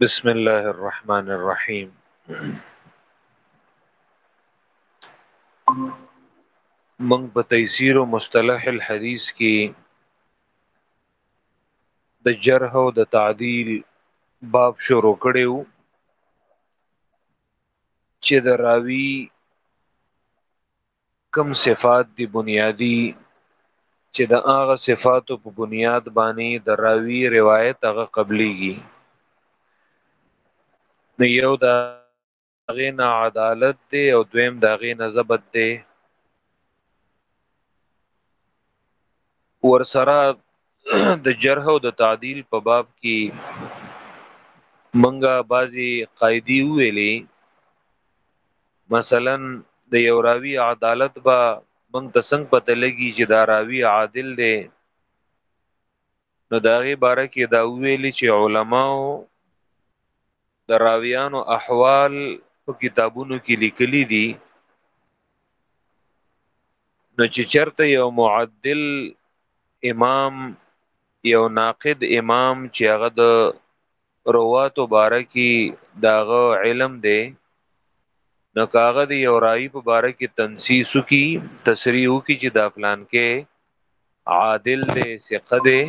بسم الله الرحمن الرحيم من په تيسير مصطلح الحديث کې د جرح او د تعدیل باب شروع کړي وو چې د راوی کم صفات دی بنیادی چې د هغه صفاتو په بنیاد باندې د راوی روایت هغه قبليږي نو یو دا هغه نه عدالت دی او دویم د هغه نه ضبط دی ورسره د جرح او د تعدیل په باب کې منګه بازي قاعده ویلې مثلا د یو راوی عدالت با منګ ته څنګه پته لګي چې دا راوی عادل دی نو دا غي باره کې دا ویل چې علماو د راویانو احوال په کتابونو کې لیکلي دي نو چې چرته یو معدل امام یو ناقد امام چې هغه د رواتو باره کی داغه علم دی نو کاغه دی یو رایی په باره کی تنسیس کی تسریح کی چې دا فلان کې عادل دی ثقه دی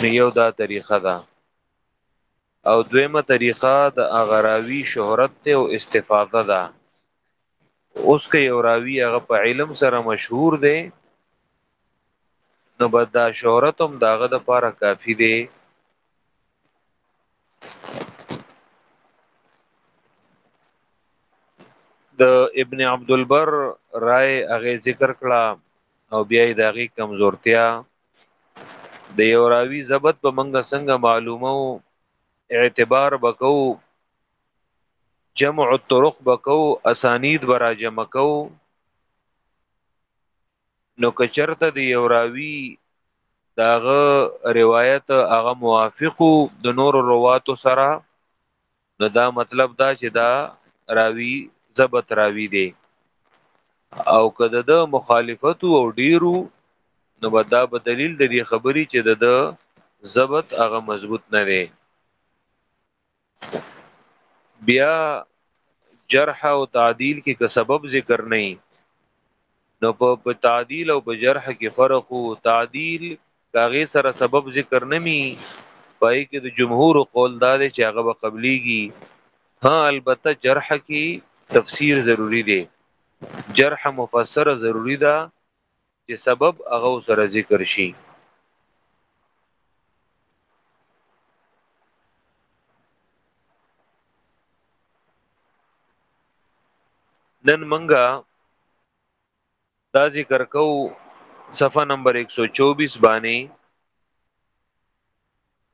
نو یو دا طریقه ده او دویمه طریقه د اغراوی شهرت ته او استفاده ده اوس که یو راوی هغه په علم سره مشهور دی نو بد دا شهرت هم داغه د پاره کافی دی د ابن عبد البر رائے هغه ذکر کړه او بیا یې داغي کمزورتیا د یو راوی ضبط په منګه څنګه معلومو اعتبار بکو جمع الطرق بکو اسانید برا جمع کو نو که چرته د یو راوی داغه روایت هغه موافق د نور رواتو سره نو دا مطلب دا چې دا راوی ضبط راوی دی او که د مخالفت او ډیرو نو دا به دلیل د دې خبرې چې د ضبط هغه مضبوط نه دی بیا جرح او تعدیل کې که سبب ذکر نه نو په تعدیل او په جرح کې فرق وو تعدیل کاغه سره سبب ذکر نمی پای کې د جمهور قول دا دی چې هغه به قبليږي ها البته جرح کې تفسیر ضروری دی جرح مفسره ضروری ده چې سبب هغه سره ذکر شي نن منګه دا ذکر کو صفحه نمبر 124 باندې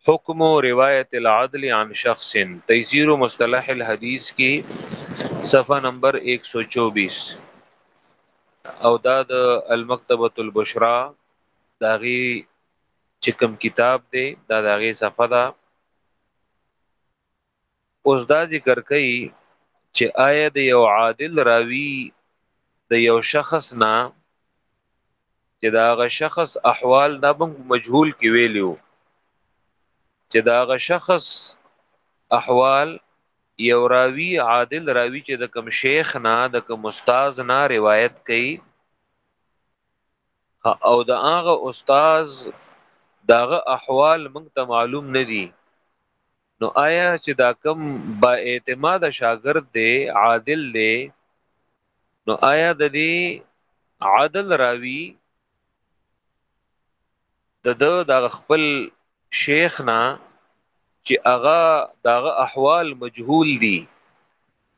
حکم روایت العدل عن شخص تیسیر مصطلح الحدیث کی صفحه نمبر 124 او دا د المکتبه البشرا داغي چې کوم کتاب دی دا داغي صفحه ده اوس دا ذکر کوي چې آیا د یو عادل راوی د یو شخص نه چې دا غ شخص احوال دا بم مجهول کې ویلو چې دا غ شخص احوال یو راوی عادل راوی چې د کم شیخ نه د کم استاد نه روایت کوي او د هغه استاد داغه احوال موږ ته معلوم نه دي نو آیا چې دا کم با اعتماد شاګرد دی عادل دی نو آیا د دې عادل راوی د د د خپل شیخ نه چې هغه دغه احوال مجهول دي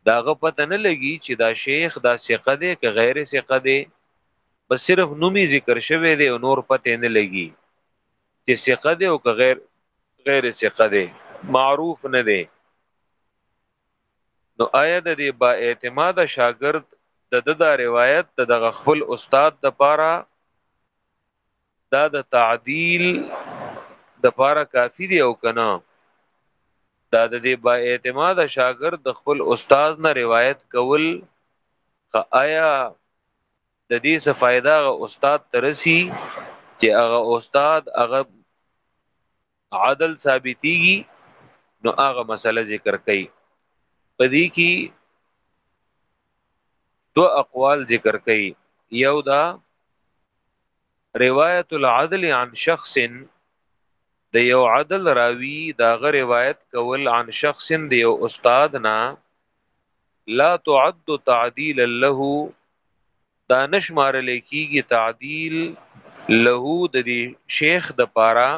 داغه پته نه لګي چې دا شیخ دا ثقه دی که غیر ثقه دی بس صرف نومي ذکر شوی دی او نور پته نه لګي چې ثقه دی او که غیر غیر ثقه دی معروف نه دی نو آیا د دې با اعتماد شاګرد د د دا روایت د دغه خپل استاد د پاره دا د تعدیل د پاره کافی دی او کنه دا د دې با اعتماد شاګرد د خپل استاد نه روایت کول خ آیا د دې څه فائدہ هغه استاد ترسي چې هغه استاد هغه عدل ثابتيږي نو هغه مسله ذکر کړي پدې کې دو اقوال ذکر کړي یو دا روایت العدل عن شخص د یو عدل راوی دا غ روایت کول عن شخص د یو استاد نه لا تعد تعديلا له دا نشمار لیکيږي تعديل له د دې شیخ د پاره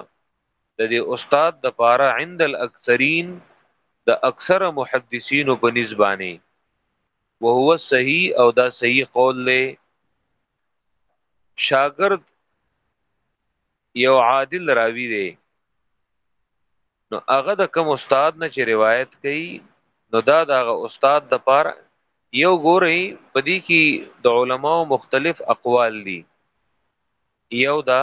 د دې استاد د پاره عند الاکثرین د اکثر محدثین په نسبانه وهو صحیح او دا صحیح قول له شاګرد یو عادل راوی دی نو هغه د کوم استاد نه چې روایت کوي نو دا دغه استاد د پاره یو ګوري پدې کې د علماو مختلف اقوال دي یو دا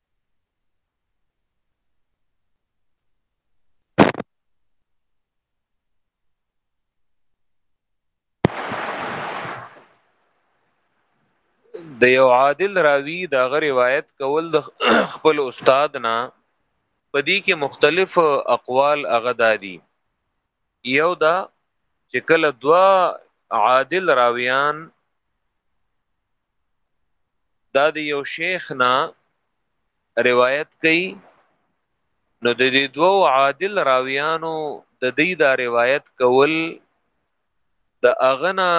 د یو عادل راوی دا غ روایت کول د خپل استاد نه پدې کې مختلف اقوال هغه دادي یو دا چې کله دوا عادل راویان دا د یو شیخ نه روایت کوي نو د دې دوو عادل راویانو د دې دا روایت کول د اغنا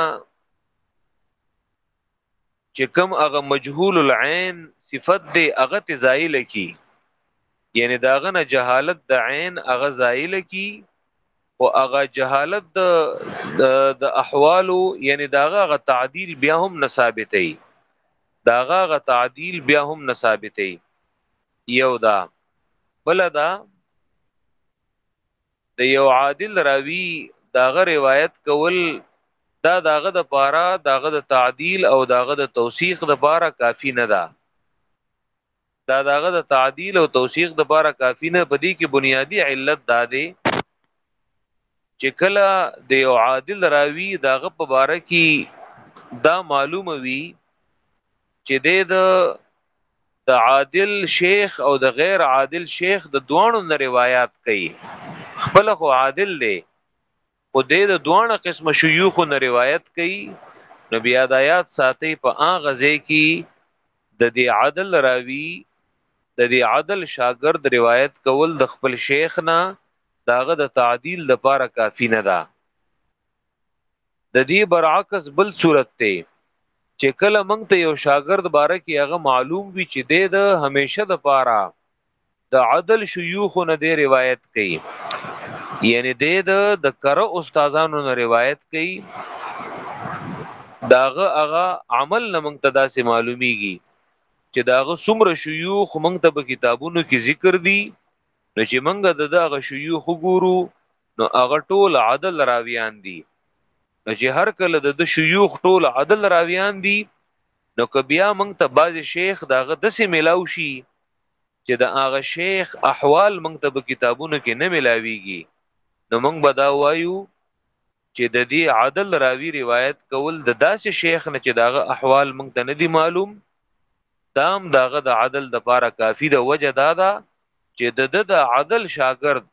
چې کم اغه مجهول العين صفت دی اغه ته زایل کی یعنی داغه نه جهالت د عین اغه زایل کی او هغه جهالت د د احوالو یعنی داغه غ تعدیل بیا هم نه ثابتې داغه غ تعدیل بیا هم نه ثابتې یو دا بل دا د یو عادل راوی داغه روایت کول دا داغه د پاره داغه د تعدیل او داغه د توثیق د پاره کافی نه ده دا داغه د تعدیل او توثیق د باره کافی نه بدی کې بنیادی علت دا دی چې کله د یو عادل راوی داغه په باره کې دا معلومه وي چې د د عادل شیخ او د غیر عادل شیخ د دوانو نه روایت کوي خپل خو عادل دی خو دې د دوانه قسم شيوخ نه روایت کوي نو بیا د آیات ساتي په هغه ځای کې د دې عدل راوي د دې عدل شاګرد روایت کول د خپل شیخ نه داغه د تعدیل د پاره کافی نه ده د دې برعکس بل صورت ته چې کله مونږ ته یو شاګرد باره کې هغه معلوم وي چې د همیشه د پاره د عدل شيوخو نه دی روایت کوي یعنی د د کره استادانو نه روایت کوي داغه هغه عمل نه مونږ ته داسې معلومیږي چې داغه څومره شيوخ مونږ ته په کتابونو کې ذکر دي نو چې مونږ د دغه شيوخ ګورو نو هغه ټول عدل راویان دي نو چې هر کله د شيوخ ټول عدل راویان دي نو که بیا مونږ ته باز شیخ داغه دسه ملاو شي چې د هغه شیخ احوال موږ ته په کتابونو کې نه ملاويږي نو موږ به دا وایو چې د دې عدل راوی روایت کول د داسې شیخ نه چې داغه احوال مونږ ته نه دی معلوم دام داغه د عدل د پاره کافی د وجه دادا چې د د عدل شاګرد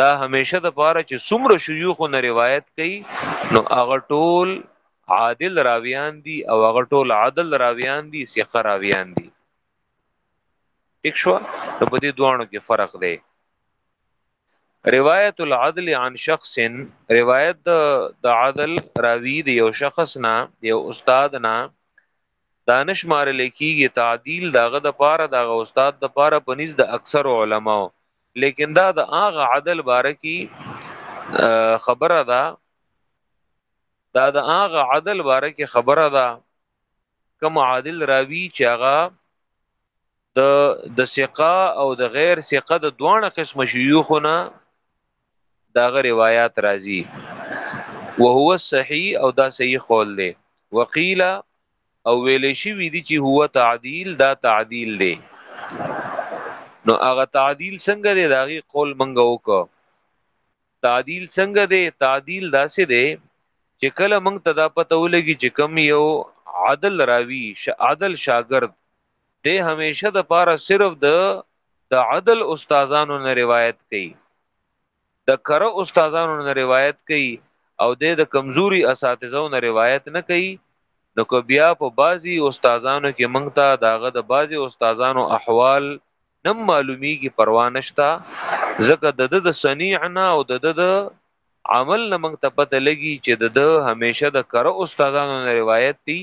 دا همیشه د پاره چې څومره شيوخ نه روایت کوي نو هغه ټول عادل راویان دي او هغه ټول عادل راویان دي ثقه راویان دي ٹھیک شو نو په دې دوانو کې فرق دی روایت العدل عن شخص روایت د عدل راوی دی یو شخص نه یو استاد نه دانش مار لیکيږي تعدیل داغه د پاره داغه استاد د پاره پنيز د اکثر علماو لیکن دا د هغه عدل باره کی خبره ده دا د هغه عدل باره کی خبره ده کوم عادل راوی چې هغه د د ثقه او د غیر ثقه د دوانه قسم شيوخونه داغه روایت راځي وهو صحیح او دا صحیح قول دی وقیل او ویل شي وی دي چې هو تعدیل دا تعدیل دی نو هغه تعدیل څنګه دی داغي قول منګه وکړه تعدیل څنګه دی تعدیل داسې دی چې کله موږ ته دا پته ولګي چې کم یو عادل راوی عادل شاګرد دی همیشه د پاره صرف د د عادل استادانو نه روایت کوي د کره استادانو نه روایت کوي او د د کمزوري اساتذو نه روایت نه کوي نو کو بیا په بازي استادانو کې مونږ ته داغه د بازي استادانو احوال نم معلومیږي پروا نشتا ځکه د د صنیعنا او د د عمل نه مونږ ته پته لګي چې د د همیشه د کره استادانو نه روایت دي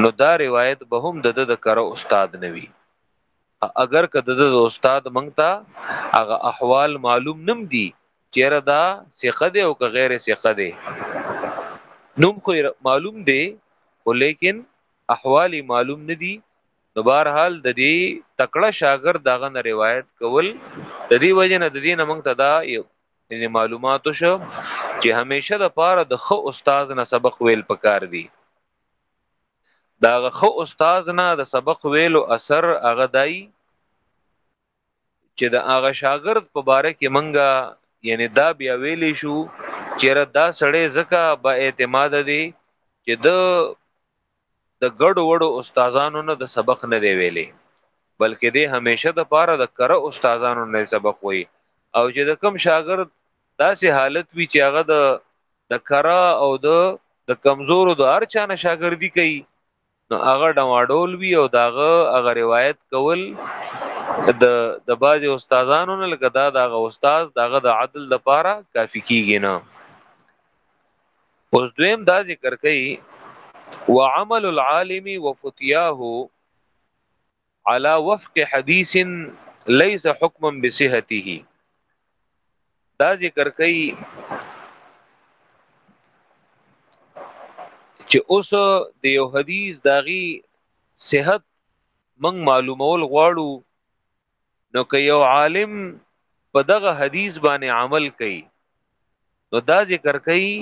نو دا روایت به هم د د کره استاد نه وي اگر که د استاد مونږ ته هغه احوال معلوم نم دي چیرې دا ثقه دی او که غیر ثقه دی نوم خو معلوم دی ولیکن احوال معلوم نه دي نو بهر حال د دې تکړه شاګرد دغه نه روایت کول د دې وجه نه د دې نه مونږ ته دا یو یعنی معلومات شو چې همیشه د پاره د خو استاد نه سبق ویل پکار دي د هغه خو استاد نه د سبق ویلو اثر هغه دای چې د هغه شاګرد په باره کې منګه یعنی دا بیا ویلی شو چیرې دا سړی زکه با اعتماد دی چې د د ګډو وړو استادانو نه د سبق نه دی ویلې بلکې د همیشه د پاره د کره استادانو نه سبق وای او چې د کم شاګرد داسې حالت وی چې هغه د د کرا او د د کمزورو د هر چا نه شاګردي کوي نو هغه ډماډول وی او داغه هغه روایت کول د د باج استادانو نه لکه دا دغه استاد دغه د عدل د پاره کافی کیږي نه اوس دویم دا ذکر کوي وعمل العالم وفتياه على وفق حديث ليس حكما بصحته دا ذکر کوي چې اوس د یو حدیث داغي صحت من معلومول غواړو نو که یو عالم په دغه حدیث باندې عمل کوي نو دا ذکر کوي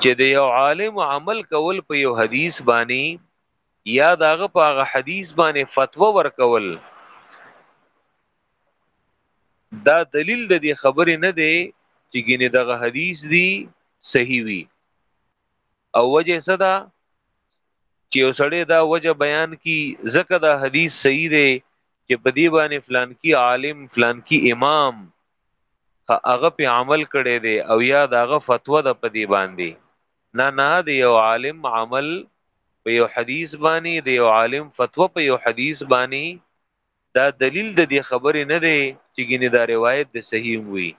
چې د یو عالم عمل کول په یو حدیث باندې یا داغه په هغه حدیث باندې فتوا ورکول دا دلیل د دې خبرې نه دی چې ګینه دغه حدیث دی صحیح وي او وجه صدا چې وسړې دا وجه بیان کی زکه دا حدیث صحیح دی چې په دی باندې فلان کی عالم فلان کی امام هغه په عمل کړي دی او یا داغه فتوا د په دی باندې نه نه د یو عالم عمل په یو حدیث باندې د یو عالم فتوا په یو حدیث باندې دا دلیل د دې خبرې نه دی چې ګینه دا روایت د صحیح وي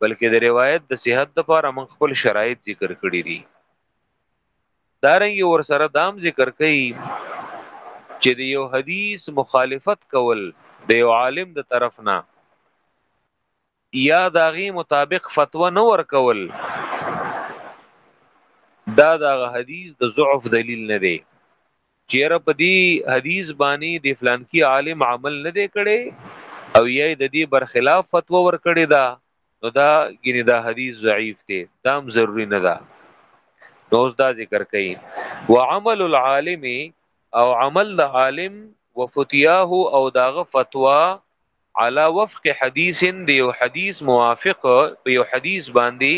بلکې د روایت د صحت لپاره موږ خپل شرایط ذکر کړی دي دارنګ ور سره دام ذکر کړي چې د یو حدیث مخالفت کول د یو عالم د طرف نه یا داغي مطابق فتوا نه ورکول دا دغه حدیث د ضعف دلیل نه دی چیرې په دې حدیث باندې د فلان کی عالم عمل نه دی کړي او یې د دې برخلاف فتوا ورکړي دا نو دا ګینه دا حدیث ضعیف دی دام ضروری نه ده نو اوس دا ذکر کړي وعمل العالم او عمل د عالم وفتیاه او داغه فتوا علا وفق حدیث د یو حدیث موافق په یو حدیث باندې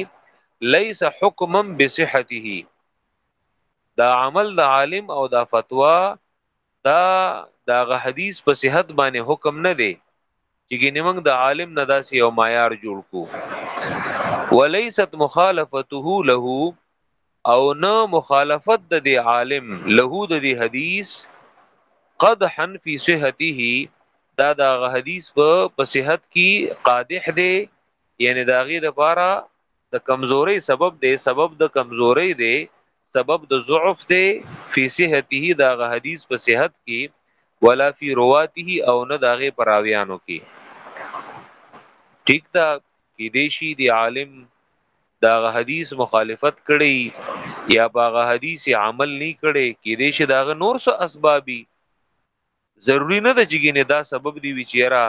لیس حکما بصحته دا عمل د عالم او دا فتوا دا داغه حدیث په صحت باندې حکم نه دی چې ګینه موږ د عالم نه داسې یو معیار جوړ کو ولیست مخالفته له او نه مخالفت د دی عالم له د دی حدیث قد حن فی صحته دا دا غ حدیث په په صحت کی قادح دی یعنی دا غی د پاره د کمزوری سبب دی سبب د کمزوری دی سبب د ضعف دی فی صحته دا غ حدیث په صحت کی ولا فی رواته او نه دا غی پراویانو کی ټیک دا کی دیشی دی عالم دا غ حدیث مخالفت کړي یا باغ حدیث عمل نه کړي کې دې شه دا نور سو اسبابي ضروری نه ده چې ګینه دا سبب دی وی چیرې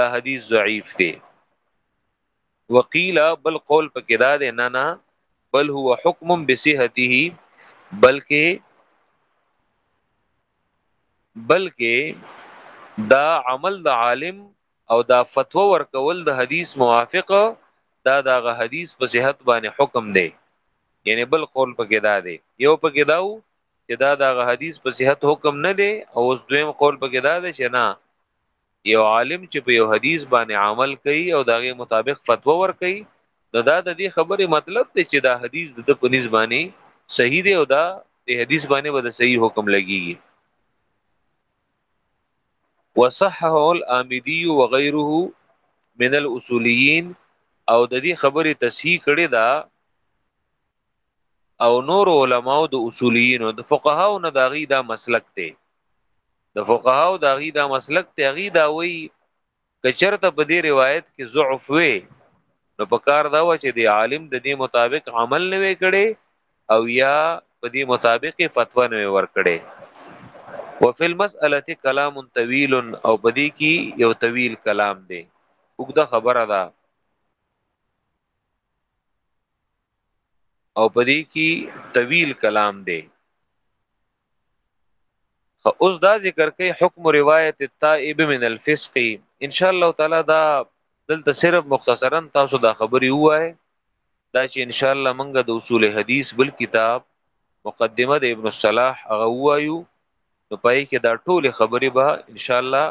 دا حدیث ضعیف دی وقیلا بل قول پکې دا دی نه نه بل هو حکم بصحته بلکې بلکې دا عمل د عالم او دا فتوا ورکول د حدیث موافق دا دغه حدیث په صحت باندې حکم دی یعنی بل قول پکې دا دی یو پکې داو چې دا دغه حدیث په صحت حکم نه دی او اوس دویم قول پکې دا دی چې نه یو عالم چې په یو حدیث باندې عمل کوي او دغه مطابق فتوا ور کوي نو دا د دې خبرې مطلب دی چې دا حدیث د په نسبانه صحیح دی او دا د حدیث باندې به د صحیح حکم لګیږي وصحه الامدی وغيره من الاصوليين او د دې خبرې تصحیح کړي دا او نور علماو د اصوليين د فقهاو نه داغي دا مسلک دی د فقهاو داغي دا مسلک دی غي دا وی کچرته په دې روایت کې ضعف وي نو په کار دا و چې دی عالم د دې مطابق عمل نه وی کړي او یا په دې مطابق فتوا نه ور کړي وفي المسأله کلام طويل او په دې کې یو طويل کلام دی وګدا خبره ده او په دې کې طويل کلام دی اوس دا ذکر کوي حکم روایت التائب من الفسق ان شاء الله تعالی دا دلته صرف مختصرا تاسو دا خبري وای دا چې ان شاء الله منګه د اصول حدیث بل کتاب مقدمه د ابن الصلاح هغه وایو نو پای کې دا ټول خبري به ان شاء الله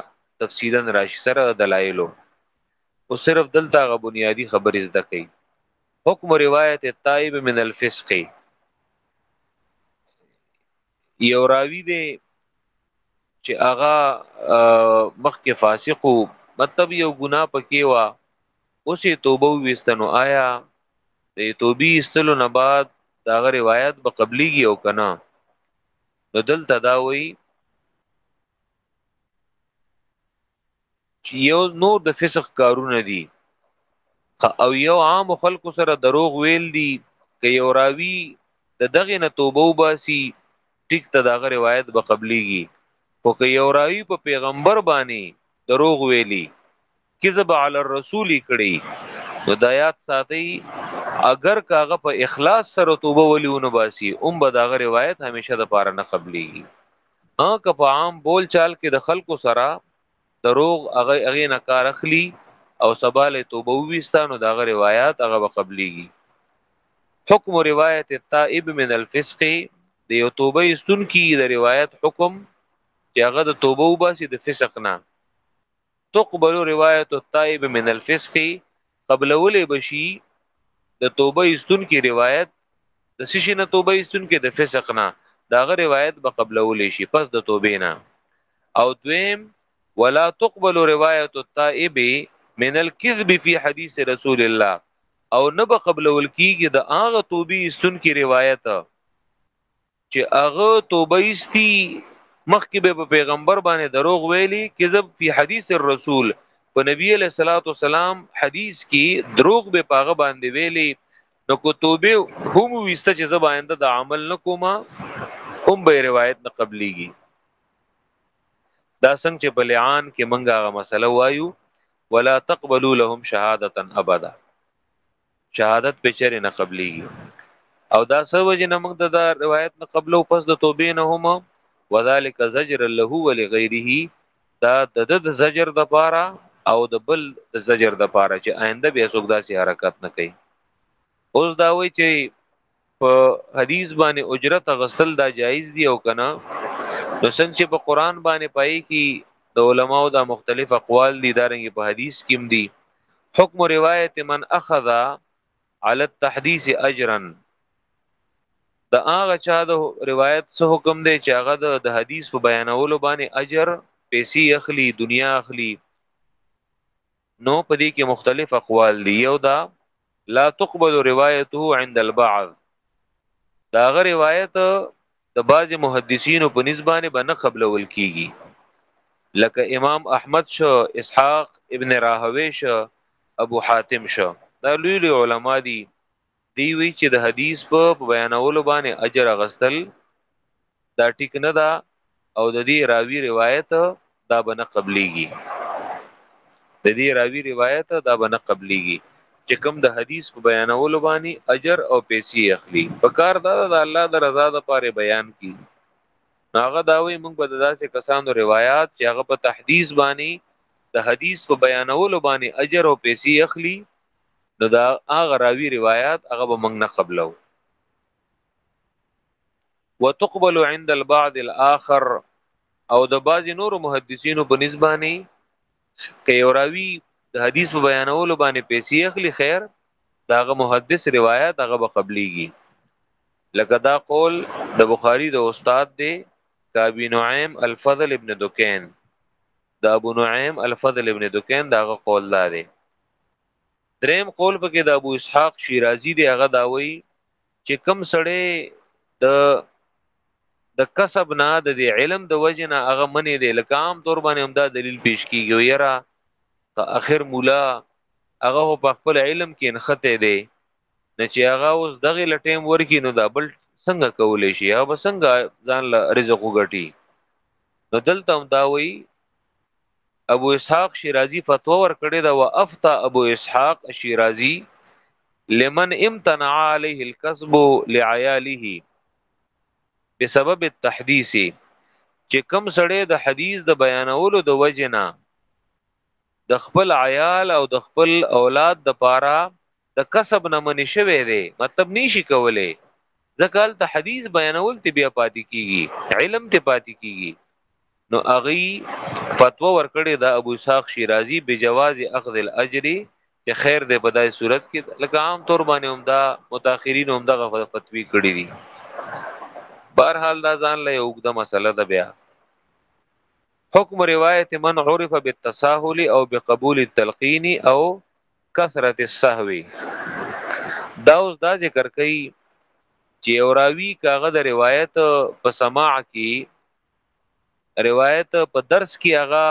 تفصیلا راشي سره دلایلو او صرف دلته غو بنیادی خبرې زده کوي حکم روایت التائب من الفسق یو راوی دی چې هغه مخکې فاسق مطلب یو ګناه پکې وا اوس یې توبه وستنو آیا د توبې استلو نه بعد دا غ روایت به قبليږي او کنه نو دلته دا وایي چې یو نور د فسق کارونه دي او یو عام خلکو سره دروغ ویل دي که یو راوی د دغه نه توبه وباسي ټیک ته دغه روایت به قبليږي خو که یو راوی په پیغمبر باندې دروغ ویلي کذب علی الرسول کړي نو د آیات ساتي اگر کاغه په اخلاص سره توبه ولیونه باسي اوم به دغه روایت همیشه د پاره نه قبليږي ها که په عام بول چال کې د خلکو سره دروغ هغه هغه نه کار اخلي او سباله توبه وستانو دا غ روایت هغه وقبليږي حکم روایت التائب من الفسق د یو توبه استون کی د روایت حکم چې هغه د توبه وباسي د فسق نه تقبل روایت التائب من الفسق قبلولې بشي د توبه استون کې روایت د سشي نه توبه استون کې د فسق نه داغه روایت به قبلولې شي پس د توبې نه او دویم ولا تقبل روایت التائب من الكذب فی حدیث رسول الله او نه به قبلول کیږي د هغه توبې استون کې روایت چې هغه توبه ایستي مخکې به په پیغمبر باندې دروغ ویلي کذب فی حدیث الرسول په نبی علیہ الصلوۃ والسلام حدیث کې دروغ به پاغه باندې ویلي نو کو توبه هم وسته چې زب آینده د عمل نکوما هم به روایت نه قبليږي دا څنګه چې په لعان کې منګه غا مسله وایو ولا تقبلوا لهم شهادتا ابدا شهادت په چیرې نه قبليږي او دا سو وجه نه موږ ته دا روایت نه قبلو پس د توبې نه هم وذالک زجر له ولغیره دا د د زجر د پاره او د بل د زجر د پاره چې آینده به څوک داسې حرکت نه کوي اوس دا وایي چې په حدیث باندې اجرت غسل دا جایز دی او کنه نو څنګه چې په قران باندې پای کې د علماو دا مختلف اقوال دي دارنګ په حدیث کې دي حکم روایت من اخذ على التحديث اجرا دا هغه چا د روایت څخه حکم دی چې هغه د حدیث په بیانولو باندې اجر پیسې اخلي دنیا اخلي نو په دې کې مختلف اقوال دي یو دا لا تقبل روایته عند البعض دا غ روایت د بعض محدثینو په نسبانه باندې قبلول کیږي لکه امام احمد شو اسحاق ابن راهوی شو ابو حاتم شو دا لوی لوی علما دي دی وی چې د حدیث په بیانولو باندې اجر غستل دا ټیک نه ده او د دې راوی روایت دا بنه قبليږي د دې راوی روایت دا بنه قبليږي چې کوم د حدیث په بیانولو باندې اجر او پیسې اخلي په کار دا د الله د رضا لپاره بیان کی هغه دا وی موږ به داسې کسانو روایت چې هغه په تحدیث باندې د حدیث په بیانولو باندې اجر او پیسې اخلي نو دا هغه راوی روایت هغه به موږ نه قبلو وتقبل عند البعض الاخر او د بعض نور محدثینو په نسبانی کې یو راوی د حدیث په بیانولو باندې پیسې اخلي خیر داغه محدث روایت هغه به قبليږي لکه دا قول د بخاری د استاد دی کابی نعیم الفضل ابن دکین دا ابو نعیم الفضل ابن دکین داغه قول دا دی دریم قول په کې د ابو اسحاق شیرازی دی هغه دا وایي چې کم سړی د د کسب نه د علم د وجه نه هغه منی دی لکه عام طور باندې هم دا دلیل پیش کیږي یرا که اخر مولا هغه په خپل علم کې انخته دی نه چې هغه اوس دغه لټیم ورکی نو دا بل څنګه کولې شي هغه څنګه ځان له رزق وګټي نو دلته هم دا وایي ابو اسحاق شیرازی فتوا ور کړی دا وافتا ابو اسحاق شیرازی لمن امتنع عليه الكسب لعياله بسبب التحديث چې کم سړی د حدیث د بیانولو د وجنا د خپل عیال او د خپل اولاد د پاره د کسب نه منې شوی دی مطلب نشي کولای ځکه هلته حدیث بیانول ته بیا پاتې کیږي علم ته پاتې کیږي نو اغي فتوا ورکړې د ابو اسحاق شیرازی بجواز اخذ الاجر چې خیر دې په دای صورت کې لکه عام طور باندې هم دا متأخرین هم دغه فتوی کړې دي بهرحال دا ځان له یو د مسله ده بیا حکم روایت من عرف بالتساهل او بقبول التلقین او کثرت السهو دا اوس دا ذکر کوي چې یو راوی کاغه د روایت په سماع کې روایت په درس کې هغه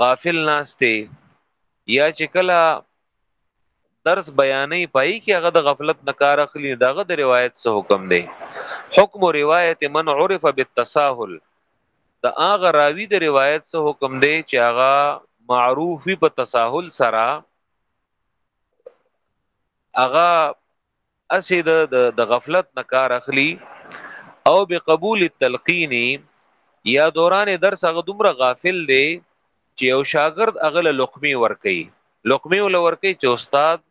غافل ناشته یا چې کله درس بیانې پای کې هغه د غفلت نکار اخلي دغه د روایت سه حکم دی حکم روایت من عرف بالتساهل د هغه راوی د روایت څخه حکم دی چې هغه معروف وي په تساهل سره هغه اسې د د غفلت نه کار اخلي او بقبول التلقین یا دوران درس هغه دومره غافل دی چې یو شاګرد هغه له لقمی ور کوي لقمی ول ور کوي چې استاد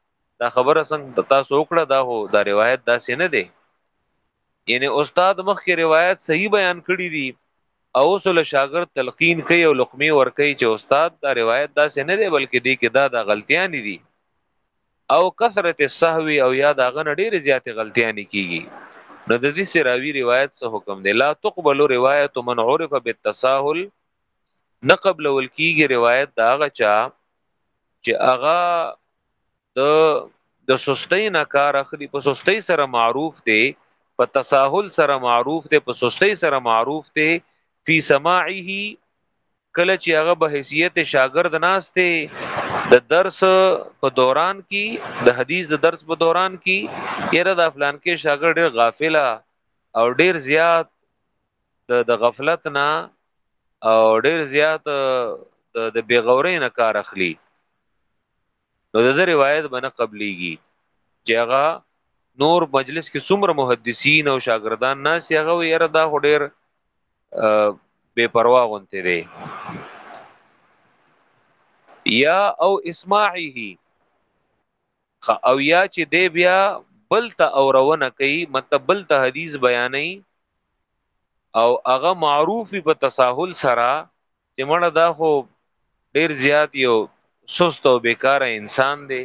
دا خبره څنګه تاسو وکړه دا هو دا روایت داسې نه دی یعنی استاد مخکې روایت صحیح بیان کړی دی او سول شاګرد تلقین کوي او لقمه ور کوي چې استاد دا روایت داسې نه دی بلکې دی کې دا د غلطیان دي او کثرت السهو او یا دا غن ډیر زیات غلطیان کیږي نو د دې سراوی روایت څه حکم دی لا تقبل روایت من عرف بالتساهل نه قبل ول کیږي روایت دا غچا چې اغا د د سستۍ نه کار اخلي په سستۍ سره معروف دی په تساهل سره معروف دی په سستۍ سره معروف دی فی سماعه کله چې هغه به حیثیت شاګرد ناشته د درس په دوران کې د حدیث د درس په دوران کې یره د افلان کې شاګرد ډیر غافله او ډیر زیات د د غفلت نه او ډیر زیات د بیغورې نه کار اخلي نو د دې روایت باندې قبليږي چې هغه نور مجلس کې څومره محدثین او شاګردان ناس هغه یره دا هډیر بے پروا غونته دی یا او اسماعه او یا چې دی بیا بل ته اورونه کوي مطلب بل ته حدیث بیانې او هغه معروف په تساهل سره چې مړه دا خو ډیر زیات یو سست او بیکار انسان دی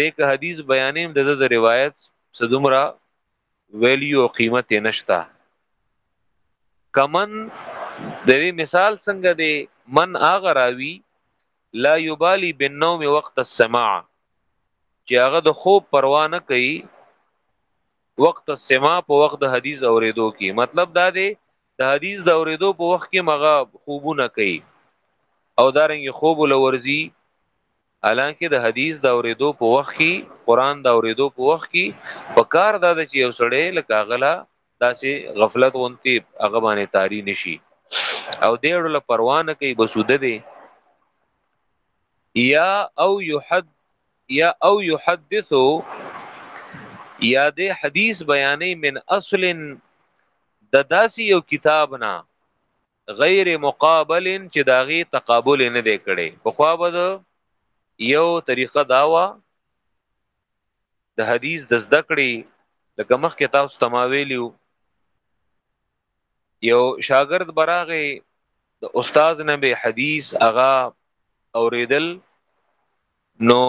دغه حدیث بیانیم د د روایت صدومره ویلیو او قیمت نشتا کمن د دې مثال څنګه دی من اغه راوی لا یبالی بالنوم وقت السماع چې هغه د خوب پروا نه کوي وقت السماع په وخت د حدیث اوریدو کې مطلب دا دی د حدیث د اوریدو په وخت کې مغه خوبونه کوي او دارنګ خوب لورزي الانکه د حدیث د اوریدو په وخت کې قران د اوریدو په وخت کې په کار دا چې یو سړی لکه غلا داسې غفلت ونتی هغه باندې تاری نشي او دیړو له پروانه کوي بسوده دی یا او یحد یا او یحدثو یا دې حدیث بیانې من اصل د داسې یو کتاب نه غیر مقابل چې داغي تقابل نه دی کړي په خوا بد یو طریقه داوا د حدیث د زده کړې لکه مخکې تاسو تماویلیو یو شاګرد براغه د استاد نه به حدیث اغا اوریدل نو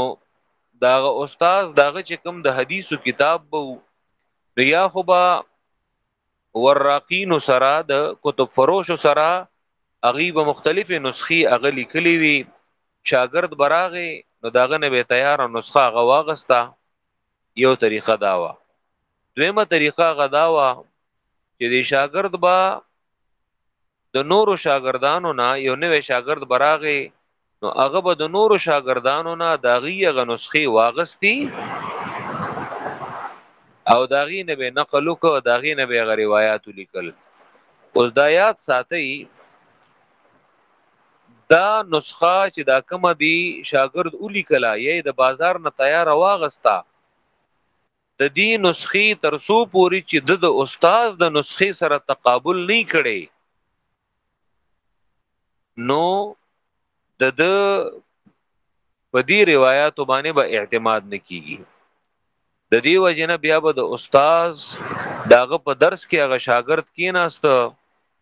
داغه استاد داغه چې کوم د حدیثو کتاب بو نو یا خو با وراقین سرا د کتب فروش سرا اغیب مختلف نسخي اغه لیکلی وی شاګرد براغه نو داغه نه به تیار نسخه غواغستا یو طریقه دا و دویمه طریقه غدا و چې د شاګرد با د نورو شاګردانو نه یو نوې شاګرد براغه نو هغه به د نورو شاګردانو نه داغي غنسخي واغستی او داغي نه به نقل وکړو داغي نه به روایت لیکل اوس دا یاد ساتي دا نسخه چې دا کوم دی شاګرد اولی کلا یې د بازار نه تیار واغستا د دې نسخې تر سو پوری چې د استاد د نسخې سره تقابل نه کړي نو د د په دې روایتو باندې به با اعتماد نکېږي د دې وجې نه بیا به د استاد داغه په درس کې هغه شاګرد کیناست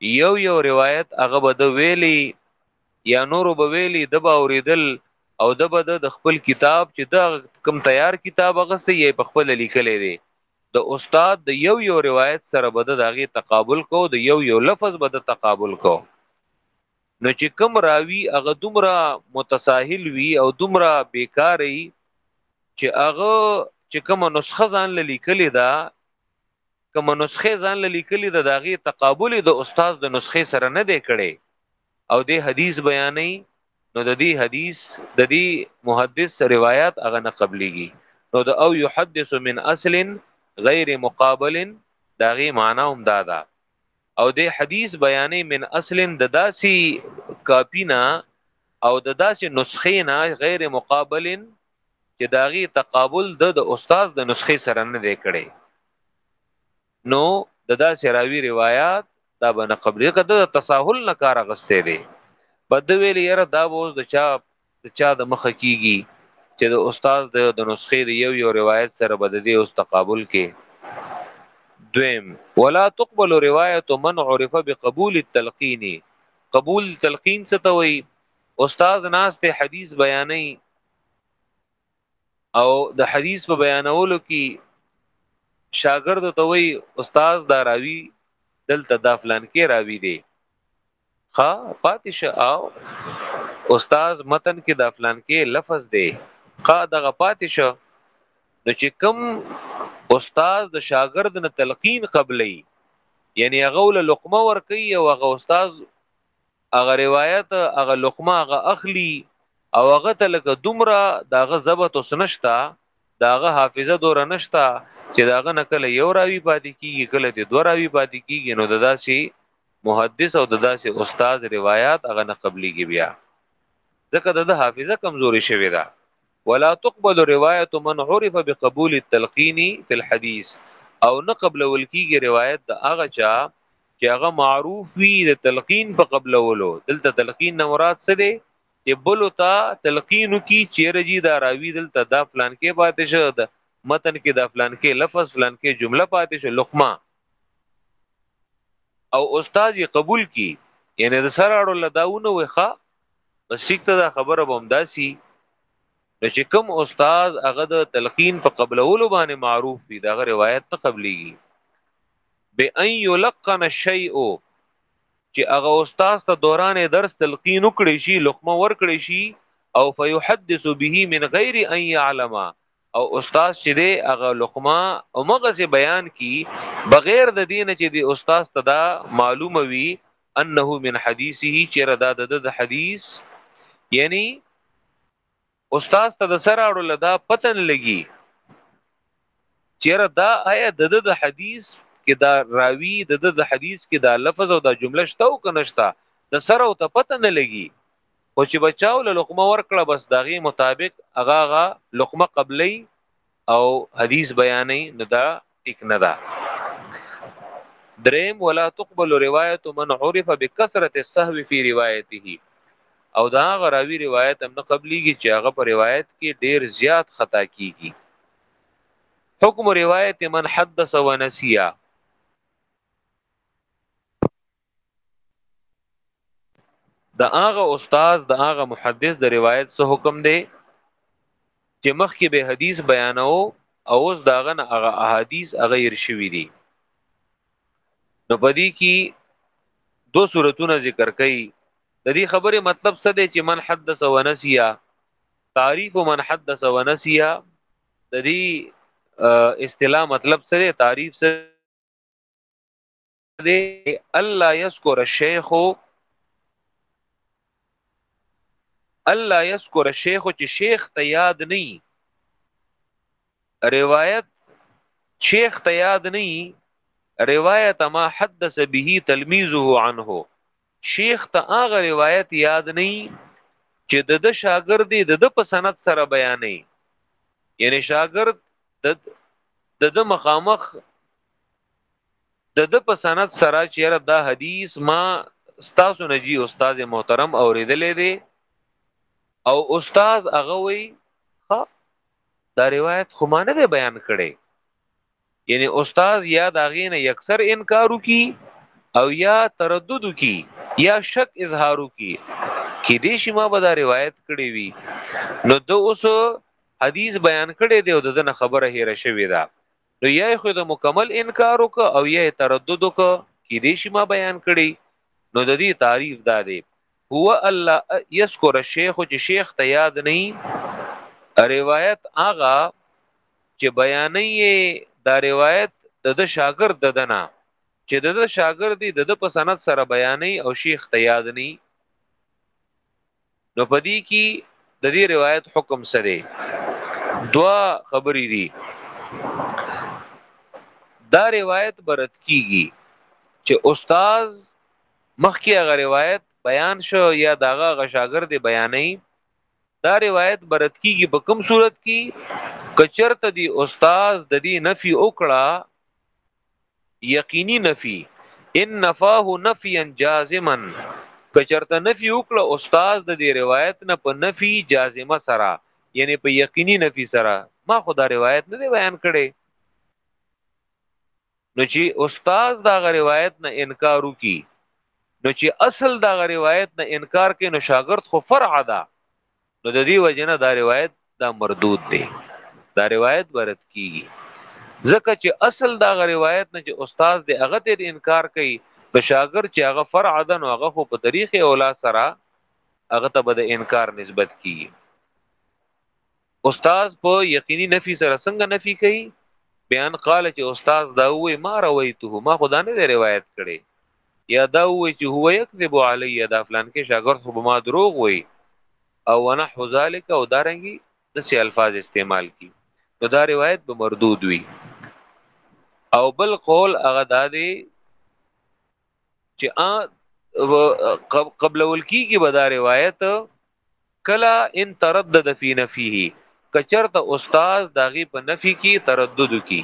یو یو روایت هغه به د ویلی یا نورو به ویلی د به اوریدل او د به د خپل کتاب چې د کم تیار کتاب غسته یې په خپل لیکلې دی د استاد د یو یو روایت سره به د داغه تقابل کو د یو یو لفظ به د تقابل کو نو چې کم راوی هغه دومره متساهل وی او دومره بیکاری چې هغه چې کوم نسخه ځان لیکلې ده کوم نسخه ځان لیکلې ده داغه تقابل د استاد د نسخه سره نه دی کړي او د حدیث بیانې نو د دې حدیث د دې محدث روایت هغه نه قبليږي نو د او يحدث من اصل غیر مقابل داغه معنا هم دادا او د حدیث بیانې من اصل د داسي کاپینا او د داسي نسخې نه غیر مقابل چې داغي تقابل د دا استاد د نسخې سره نه دی کړي نو د داسې راوی روایت دا به نه قبلې کده تساهل نه کار غسته دی بد ویل یره دا بوز د چا د چا د مخه کیږي چې د استاد د د نسخې د یو یو روایت سره به د دې اوس تقابل کې دویم ولا تقبل روایت من عرف بقبول التلقین قبول تلقین څه ته وایي استاد ناس ته حدیث بیانې او د حدیث په بیانولو کې شاګرد ته وی استاد دا راوی دلته دا فلان کې راوی دی خا پاتش او استاد متن کې دا فلان کې لفظ دی خا دغه پاتش نو چې کم استاد د شاګرد نه تلقین قبلې یعنی هغه ول لقمه ور کوي او هغه استاد هغه روایت هغه لقمه هغه اخلی او هغه ته لکه دومره داغه ضبط اوس نشتا داغه حافظه دور نشتا چې داغه نکله یو راوی پاتې کیږي کله دې دوه راوی پاتې کیږي نو ددا سي محدث او ددا سي استاد روایت هغه نه قبليږي بیا ځکه دغه حافظه کمزوري شوی ده ولا تقبل روایت من عرف بقبول التلقین فی الحدیث او نه قبل ولکیږي روایت د هغه چا چې هغه معروف وي د تلقین په قبلولو دلته تلقین نه مراد څه دی چې بل ته تلقین کی چیرې جی دا راوی دلته دا فلان کې پاتې شو د متن کې دا فلان کې لفظ فلان کې جمله پاتې شو لقمه او استاد یې قبول کی یعنی د سره اړو لداونه وخه بس ټیک ته دا خبره به همداسي چې کوم استاد هغه د تلقین په قبلولو باندې معروف وي دا غ روایت ته قبليږي به ان یلقن الشیء چې هغه استاد ته دوران درس تلقین وکړي شي لقمه ورکړي شي او فیحدث به من غیر ان يعلم او استاد چې دی هغه لقمه او مغه بیان کی بغیر د دین چې دی استاد ته دا معلومه وي انه من حدیثه چیرې دا د د حدیث یعنی استاد ته د سره اړو لدا پتن لګي چیرې دا آیا د د حدیث کې دا راوی د د حدیث کې دا لفظ او دا جمله شته او کنهشتا د سره او ته پته نه لګي خو چې بچاو له لقمه ورکړه بس دغه مطابق هغه لقمه قبلې او حدیث بیانې نو دا ټیک نه ده دریم ولا تقبل روایت من عرف بکثرت السهو فی روایته او دا غراوی روایت هم نه قبليږي چې هغه په روایت کې ډیر زیات خطا کیږي حکم روایت من حدث ونسیا د هغه استاد د هغه محدث د روایت څه حکم دی چې مخکې به حدیث بیانو او اوس داغه نه هغه احادیث هغه ارشوي دي نو پدې کې دو صورتونه ذکر کړي د دې خبره مطلب څه دی چې من حدث ونسیا تعریف من حدث ونسیا د دې اصطلاح مطلب څه دی تعریف څه دی الله یذکر الشیخ الله یذکر الشیخ چې شیخ ته یاد نه روایت شیخ ته یاد نه روایت ما حدث به تلمیذه عنه شیخ ته هغه روایت یاد نه چې د د شاګرد د د په سند سره بیانې یعنی شاګرد د د مخامخ د د په سند سره چې یاره دا حدیث ما ستاسو نه جی استاد محترم اوریدلې دی او استاد هغه وی ها دا روایت خو ما نه بیان کړي یعنی استاد یا دا غینه یکسر انکارو کی او یا تردد کی یا شک اظهارو کی کې دې شي ما به دا روایت کړې وي نو د اوس حدیث بیان کړي دی او دغه خبره هېره شوې ده نو یا خو د مکمل انکار وک او یا تردد وک کی دې شی ما بیان کړي نو د دې تعریف دا دی هو الله یذکر الشیخ چې شیخ ته یاد نه روایت آغا چې بیانې دا روایت د د شاګرد ددنه چې د د شاګرد د د په سند سره بیانې او شیخ ته یاد نه نو پدی کی د دې روایت حکم سره دوا خبرې دي دا روایت برت کیږي چې استاد مخکې هغه روایت بیان شو یا داغه غشاګر دی بیانې دا روایت برت کیږي په کوم صورت کې کچرته دی استاد د دې نفي وکړه یقینی نفی ان نفاه نفیا جازما کچرته نفی وکړه استاد د دې روایت نه په نفی جازمه سره یعنی په یقینی نفی سره ما خدا روایت نه دی بیان کړي نو چې استاد دا غ روایت نه انکار وکي نو چې اصل دا غ روایت نه انکار کوي نو شاګرد خو فرع ده نو د دې وجنه دا روایت دا مردود دی دا روایت ورت کیږي ځکه چې اصل دا غ روایت نه چې استاد د هغه تیر انکار کوي نو شاګرد چې هغه فرع ده نو هغه خو په طریق اولا سره هغه ته به د انکار نسبت کیږي استاد په یقیني نفي سره څنګه نفي کوي بیان قال چې استاد دا وې ما رويته ما خدا نه روایت کړي یا دا وی چې هو یکذب علی دا فلان کې شاګرد خو ما دروغ وی او ونحو ذالک او دارنګي د سی الفاظ استعمال کی نو دا روایت به مردود وی او بل قول هغه دا دی چې ا قبل ولکی کې به دا روایت کلا ان تردد فی نفیه کچرته استاد داغي په نفي کې تردد کی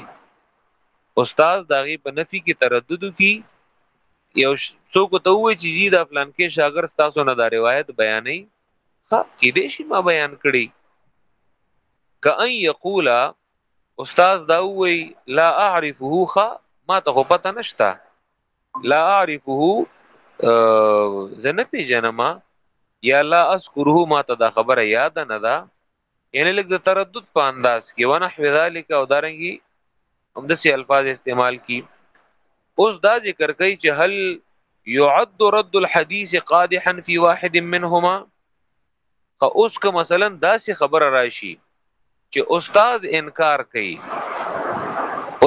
استاد داغي په نفي کې تردد کی یو څوک ته وې چې جی دا فلان کې شاګر تاسو نه دا روایت بیانې ها کې دې شي ما بیان کړی کأن یقول استاد دا وې لا اعرفه خ ما ته پته نشته لا اعرفه زنه پیژنم یا لا اذكره ما ته دا خبره یاد نه ده یعنی لګ د تردد په انداز کې ونحو ذالک او دارنګي هم د سی الفاظ استعمال کی اوس دا ذکر کوي چې هل يعد رد الحديث قادحا في واحد منهما خو اوس که مثلا داسې خبره راشي چې استاد انکار کوي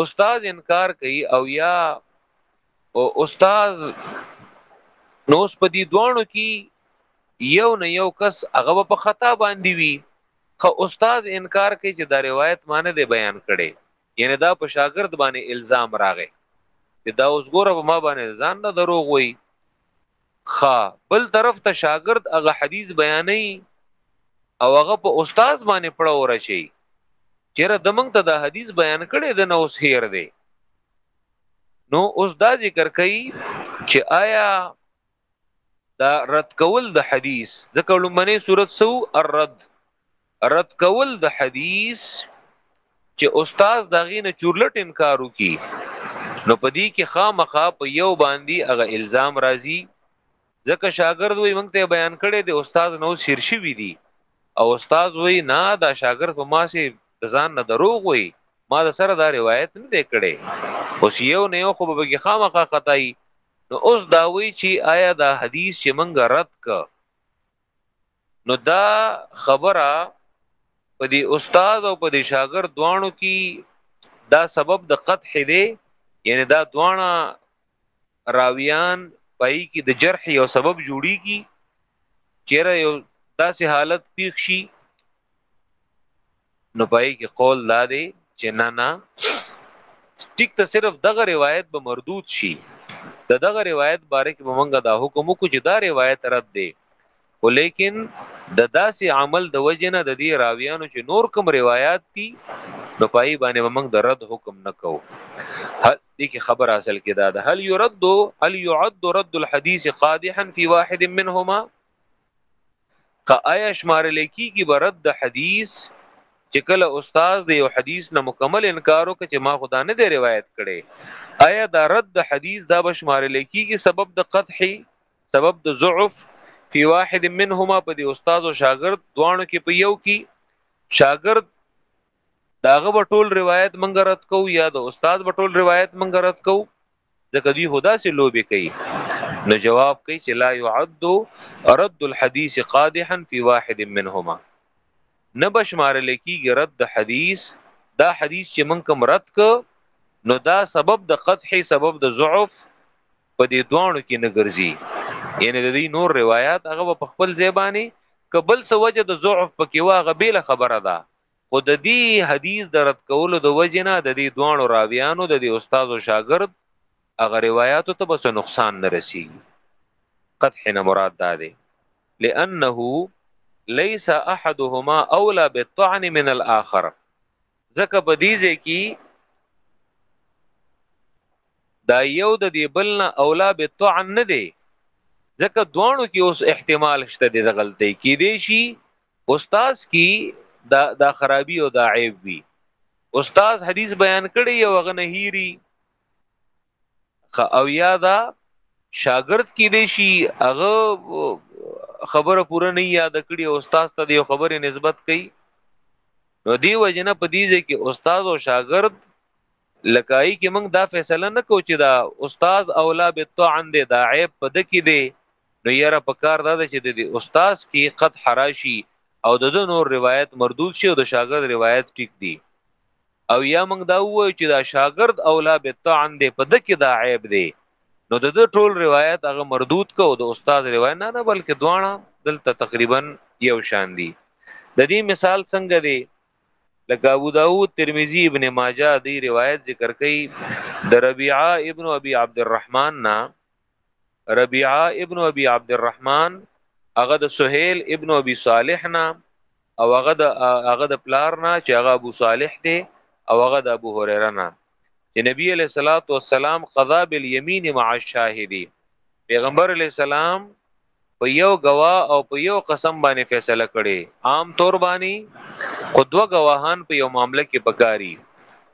استاد انکار کوي او یا او استاد نو په دې دوانو کې یو نه یو کس هغه په خطا باندې وي خو استاد انکار کوي چې دا روایت معنی دی بیان کړي یعنی دا په شاګرد باندې الزام راغی چې دا اوس ګوره په ما باندې ځان نه دروغ وایي خا بل طرف ته شاګرد هغه حدیث بیانې او هغه په استاد باندې پړه ورچي چیرې د موږ ته د حدیث بیان کړي د نو اوس هیر دی نو اوس دا ذکر کوي چې آیا دا رد کول د حدیث ځکه لمنې صورت سو الرد رد کول د حدیث چې استاد دغې نه چورلټ انکار وکي نو په دې کې خامخا په یو باندې هغه الزام راځي ځکه شاګرد وي موږ ته بیان کړي د استاد نو سیر شي وي دي او استاد وي نه دا شاګرد په ما سي ځان نه دروغ وي ما د سره دا روایت نه دی کړي اوس یو نه یو خو به کې خامخا خدای نو اوس دا وی چې آیا دا حدیث چې موږ رد ک نو دا خبره په دې استاد او په دې شاګرد دوانو کې دا سبب د قطع دی یعنی دا دوانه راویان پای کې د جرح یو سبب جوړیږي چیرې یو داسې حالت پیښ شي نو پای کې قول دا دی چې نه نه ټیک ته صرف دغه روایت به مردود شي د دغه روایت باره کې به مونږه دا حکم وکړو چې دا روایت رد دی ولیکن د داسې عمل د وجنه د دې راویانو چې نور کوم روایت دي نو پای باندې موږ د رد حکم نکو دې کې خبر حاصل کړه دا هل يرد هل يعد رد الحديث قادحا في واحد منهما که آیا شمار لیکي کی برد د حدیث چې کله استاد د یو حدیث نه مکمل انکار وکړي چې ما خدا نه دی روایت کړي آیا دا رد د حدیث دا بشمار لیکي کی سبب د قطح سبب د ضعف فی واحد منهما په دی استاد او شاګرد دوانو کې په یو کې شاګرد داغه بټول روایت منګرت کو یا د استاد بټول روایت منګرت کو ځکه دوی هدا سي لوبي کوي نو جواب کوي چې لا يعد رد الحديث قادحا في واحد منهما نبشمار لکیږي رد حدیث دا حدیث چې من کوم رد ک نو دا سبب د قطح سبب د ضعف په دې دوانو کې نه ګرځي یعنی د دې نور روایت هغه په خپل ځای باندې کبل سوجه د ضعف پکې واغه بیل خبره ده خو د دې حدیث د رد کولو د وجې نه د دې دوانو راویانو د دې استاد او شاګرد هغه روایتو ته بس نقصان نه رسیږي قدح نه مراد دا دی لانه ليس احدهما اولى بالطعن من الاخر ځکه په دې ځای کې دا یو د دې بل نه اولا به طعن نه دی ځکه دوانو کې اوس احتمال شته د غلطۍ کې دی شي استاد کی دا دا خرابي او دا عیب وی استاد حدیث بیان کړي او غنهيري او یا دا شاګرد کې دی شي هغه خبره پوره نه یاد کړي او استاد ته دی خبره نسبت کوي نو دی وجنه په دې ځکه استاد او شاګرد لکه ای کې موږ دا فیصله نه کو چې دا استاد اولا بالطعن دی دا عیب پد کې دی نو یاره په کار دا چې د استاد کې قد حراشي او د نور روایت مردود شي او د شاګرد روایت ټیک دی او یا موږ دا وایو چې دا شاګرد اولا بالطعن دی پد کې دا عیب دی نو د ټول روایت هغه مردود کو د استاد روایت نه نه بلکې دواړه دلته تقریبا یو شان دي د دې مثال څنګه دی لکه ابو داود ترمذی ابن ماجه دی روایت ذکر کړي د ربيعه ابن ابي عبد الرحمن نا ربيعه ابن ابي عبد الرحمن هغه د سهيل ابن ابي صالح نا او هغه د هغه د پلار نا چې هغه ابو صالح دی او هغه د ابو هريره نا چې نبی عليه الصلاه والسلام قضا باليمين مع الشاهدي پیغمبر علیہ السلام په یو غوا او په یو قسم باندې فیصله کړي عام طور باندې خو دوه غواهان په یو معاملې کې پکاري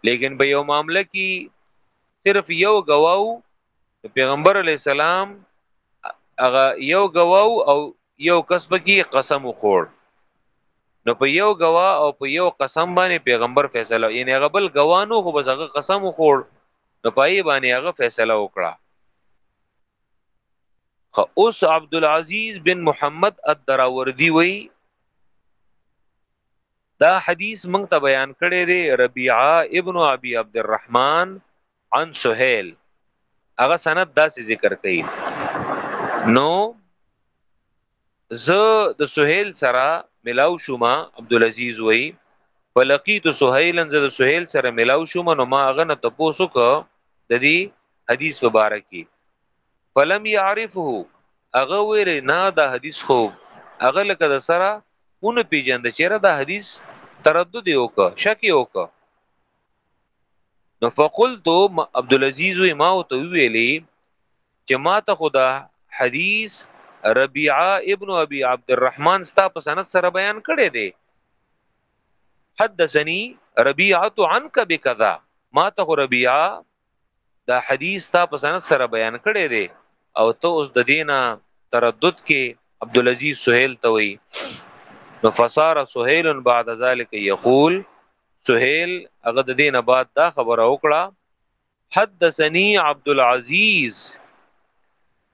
لیکن په یو معاملې کې صرف یو غواو پیغمبر علی السلام هغه یو غواو او یو کسب کې قسم خوړ نو په یو غوا او په یو قسم باندې پیغمبر فیصله یعنی هغه بل غوانو خو بس هغه قسم خوړ نو پای باندې هغه فیصله وکړه خو اوس عبد العزيز بن محمد الدراوردی وی دا حدیث مونږ ته بیان کړی دی ربيعه ابن ابي عبد الرحمن عن سهيل هغه سند داسې ذکر کړي نو زه د سهیل سره ملاو شوم عبدالعزیز وای فلقیت سهیلا زه د سهیل سره ملاو شوم نو ما هغه نه تاسو کو د دې حدیث په باره کې فلم يعرفه هغه ویل نه دا حدیث خو هغه لکه د سره اون پیجن د چیرې دا حدیث تردد یو کا شک یو کا نو فقلت عبدالعزیز ما او ته ویلې چې ما ته خدا حدیث ربيعه ابن ابي عبد الرحمن ستا په سند سره بیان کړی دی حدثني ربيعه عنك بكذا ما ته ربيعه دا حدیث تا په سند سره بیان کړی دی او ته اوس د دینه تردد کې عبد العزيز سهيل ته وی نو فصار سهيل بعد ذلك يقول سهيل هغه د دینه بعد دا خبره وکړه حدثني عبد العزيز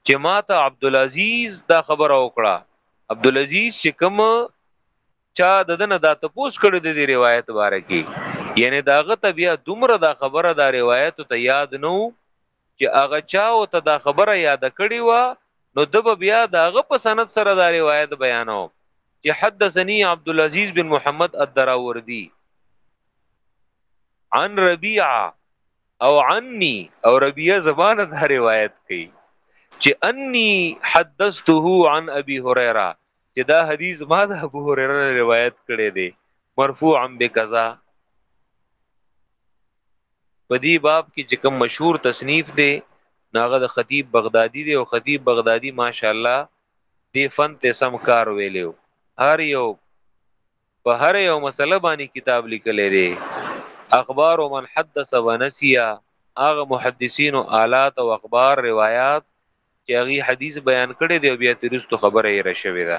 چې ماته عبد العزيز دا خبره وکړه عبد العزيز چې کوم چا د دنه دا تپوس کړی د دې روایت باره کې یعنی داغه طبيعه دومره دا خبره دا روایت ته یاد نو چې هغه چا او ته دا خبره یاد کړی و نو د بیا داغه په سند سره دا روایت بیانو چې حدثني عبد العزيز بن محمد الدراوردي عن ربيعه او عني او ربيعه زبانه دا روایت کوي چې اني حدثته عن ابي هريره چې دا حدیث ما د ابو هريره روایت کړی دی مرفوعا بکذا په دې باب کې چې کوم مشهور تصنیف دی ناغه د خطیب بغدادي دی او خطیب بغدادي ماشاءالله دې فن ته سم کار ویلو هر یو په هر یو مسله باندې کتاب لیکلی دی اخبار من حدث ونسیا هغه محدثین او آلات او اخبار روایت چې هغه حدیث بیان کړي دی بیا ترستو خبره یې را شوې ده